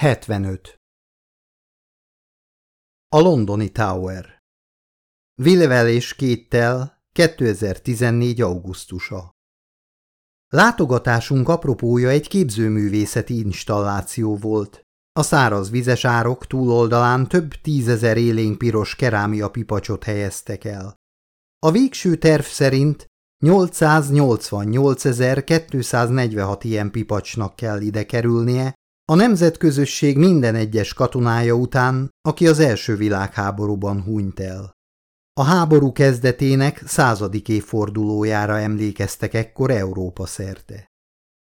75. A londoni Tower Villevel és Kéttel 2014. augusztusa Látogatásunk apropója egy képzőművészeti installáció volt. A száraz vizes árok túloldalán több tízezer élénk piros kerámia pipacsot helyeztek el. A végső terv szerint 888.246 ilyen pipacsnak kell ide kerülnie, a nemzetközösség minden egyes katonája után, aki az első világháborúban hunyt el. A háború kezdetének századik évfordulójára emlékeztek ekkor Európa szerte.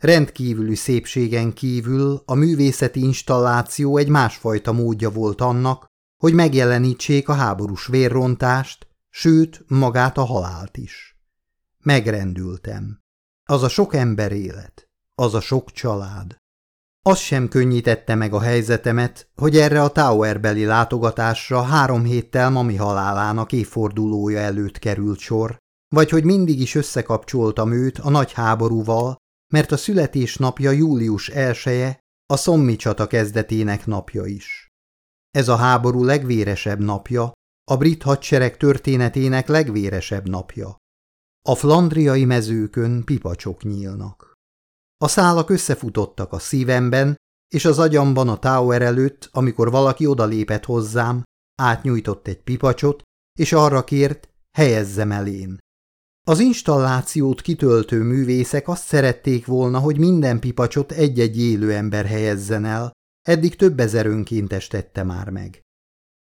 Rendkívüli szépségen kívül a művészeti installáció egy másfajta módja volt annak, hogy megjelenítsék a háborús vérrontást, sőt, magát a halált is. Megrendültem. Az a sok ember élet, az a sok család. Az sem könnyítette meg a helyzetemet, hogy erre a Towerbeli látogatásra három héttel mami halálának évfordulója előtt került sor, vagy hogy mindig is összekapcsoltam őt a nagy háborúval, mert a születésnapja július elsője a szommi csata kezdetének napja is. Ez a háború legvéresebb napja, a brit hadsereg történetének legvéresebb napja. A flandriai mezőkön pipacsok nyílnak. A szálak összefutottak a szívemben, és az agyamban a Tower előtt, amikor valaki odalépett hozzám, átnyújtott egy pipacsot, és arra kért, helyezzem elén. Az installációt kitöltő művészek azt szerették volna, hogy minden pipacsot egy-egy élő ember helyezzen el, eddig több ezer önkéntes tette már meg.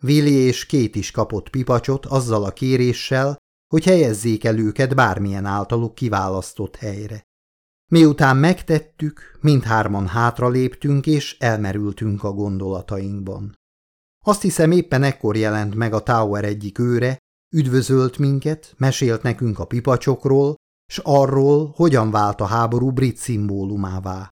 Vili és két is kapott pipacsot azzal a kéréssel, hogy helyezzék el őket bármilyen általuk kiválasztott helyre. Miután megtettük, mindhárman hátra léptünk és elmerültünk a gondolatainkban. Azt hiszem éppen ekkor jelent meg a Tower egyik őre, üdvözölt minket, mesélt nekünk a pipacsokról, s arról, hogyan vált a háború brit szimbólumává.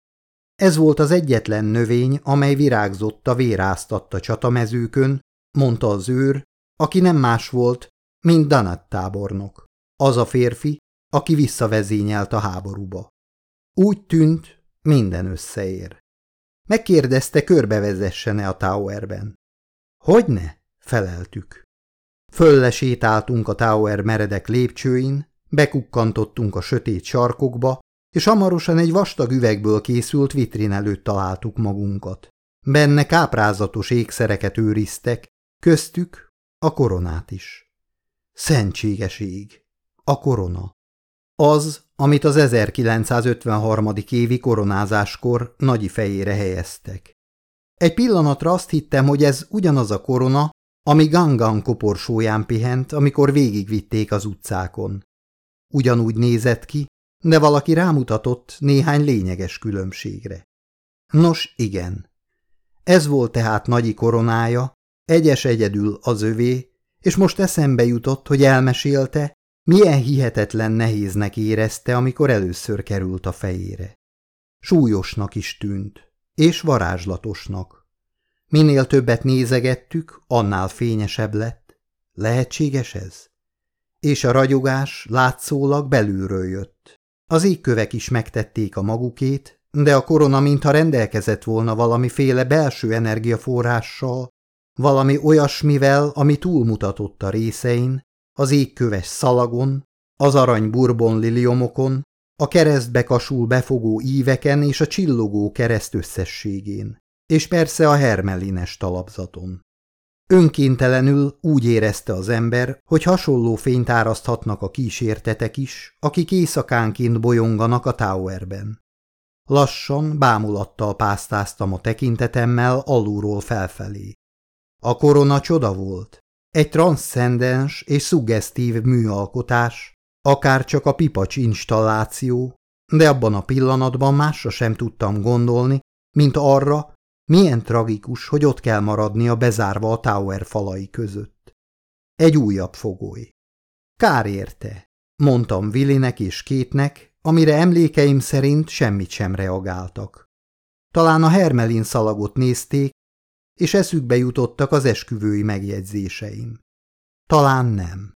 Ez volt az egyetlen növény, amely virágzott a véráztatta csatamezőkön, mondta az őr, aki nem más volt, mint Danat tábornok, az a férfi, aki visszavezényelt a háborúba. Úgy tűnt, minden összeér. Megkérdezte, körbevezessene a Towerben. Hogyne? feleltük. Föllesétáltunk a Tower meredek lépcsőin, bekukkantottunk a sötét sarkokba, és hamarosan egy vastag üvegből készült vitrin előtt találtuk magunkat. Benne káprázatos ékszereket őriztek, köztük a koronát is. Szentséges ég! A korona! Az, amit az 1953. évi koronázáskor nagyi fejére helyeztek. Egy pillanatra azt hittem, hogy ez ugyanaz a korona, ami Gangan koporsóján pihent, amikor végigvitték az utcákon. Ugyanúgy nézett ki, de valaki rámutatott néhány lényeges különbségre. Nos, igen. Ez volt tehát nagyi koronája, egyes egyedül az övé, és most eszembe jutott, hogy elmesélte, milyen hihetetlen nehéznek érezte, amikor először került a fejére. Súlyosnak is tűnt, és varázslatosnak. Minél többet nézegettük, annál fényesebb lett. Lehetséges ez? És a ragyogás látszólag belülről jött. Az égkövek is megtették a magukét, de a korona mintha rendelkezett volna valamiféle belső energiaforrással, valami olyasmivel, ami túlmutatott a részein, az égköves szalagon, az arany burbon liliomokon, a keresztbe kasul befogó íveken és a csillogó kereszt összességén, és persze a hermelines talapzaton. Önkéntelenül úgy érezte az ember, hogy hasonló fényt áraszthatnak a kísértetek is, akik éjszakánként bolyonganak a Towerben. Lassan, bámulattal pásztáztam a tekintetemmel alulról felfelé. A korona csoda volt, egy transzcendens és szuggesztív műalkotás, akár csak a pipacs installáció, de abban a pillanatban másra sem tudtam gondolni, mint arra, milyen tragikus, hogy ott kell maradnia bezárva a Tower falai között. Egy újabb fogoly. Kár érte, mondtam Willinek és Kétnek, amire emlékeim szerint semmit sem reagáltak. Talán a Hermelin szalagot nézték, és eszükbe jutottak az esküvői megjegyzéseim. Talán nem.